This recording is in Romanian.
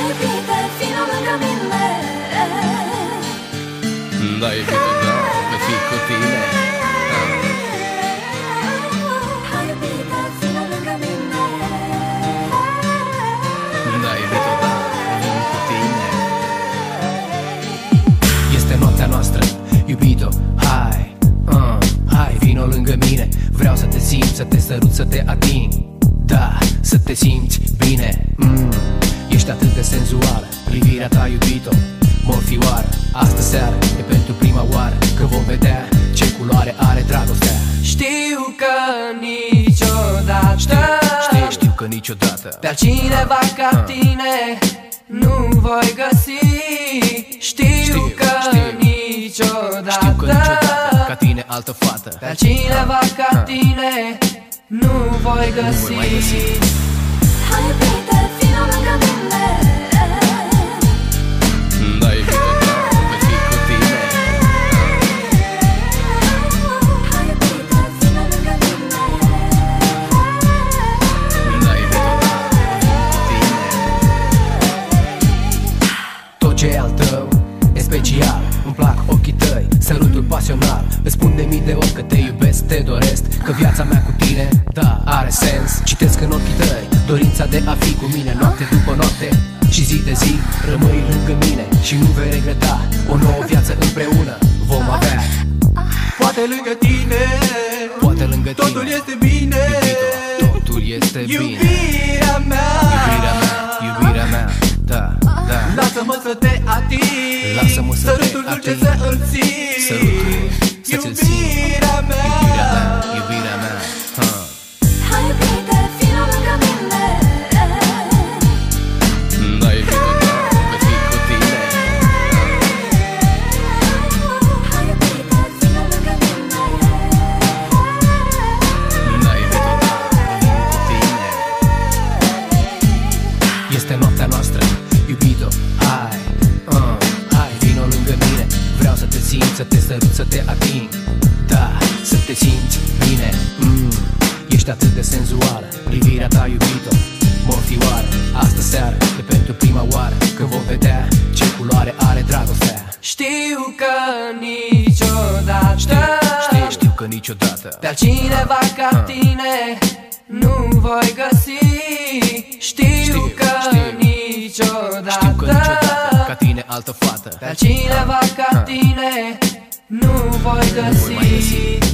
Hai iubite, vino lângă mine Da, iubito, da, voi fi cu tine Hai iubite, vino lângă mine Da, iubito, da, vin cu tine Este noaptea noastră, iubito, hai uh, Hai, vino lângă mine. Vreau să te simt, să te sărut, să te ating. Da, să te simți bine mm, Ești atât de senzuală. Privirea ta, iubito, morfioară. Astă seară e pentru prima oară Că vom vedea ce culoare are dragostea. Știu că niciodată Știi, știu că niciodată. Pe altcineva ca tine nu voi găsi. Știu, Știu, că știu. niciodată Știu că niciodată ca tine altă fată. Pe altcineva ca tine nu voi găsi mai găsi. Hai ce e al tău. E special Îmi plac ochii tăi, sărutul pasional. Îți spun de mii de ori că te iubesc, te doresc Că viața mea cu tine, da, are sens. Citesc în ochii tăi dorința de a fi cu mine Noapte după noapte. Și zi de zi Rămâi lângă mine și nu vei regreta. O nouă viață împreună vom avea. Poate lângă tine Poate lângă tine. Totul este bine. Iubito, totul este bine. Iubirea mea. Iubirea mea, Lasă-mă să te ating. Lasă-mă să te Sărutul dulce ating. să îl simt Sărutul te sărut, să te ating. Da, să te simți bine mm, Ești atât de senzuală Privirea ta, iubito, morfioară. Astă seară e pentru prima oară Că vom vedea ce culoare are dragostea. Știu că niciodată Știi, știu că niciodată. Pe altcineva ca tine nu voi găsi. Știu, Știu, că știu. niciodată Știu că niciodată ca tine altă fată. Pe altcineva ca tine nu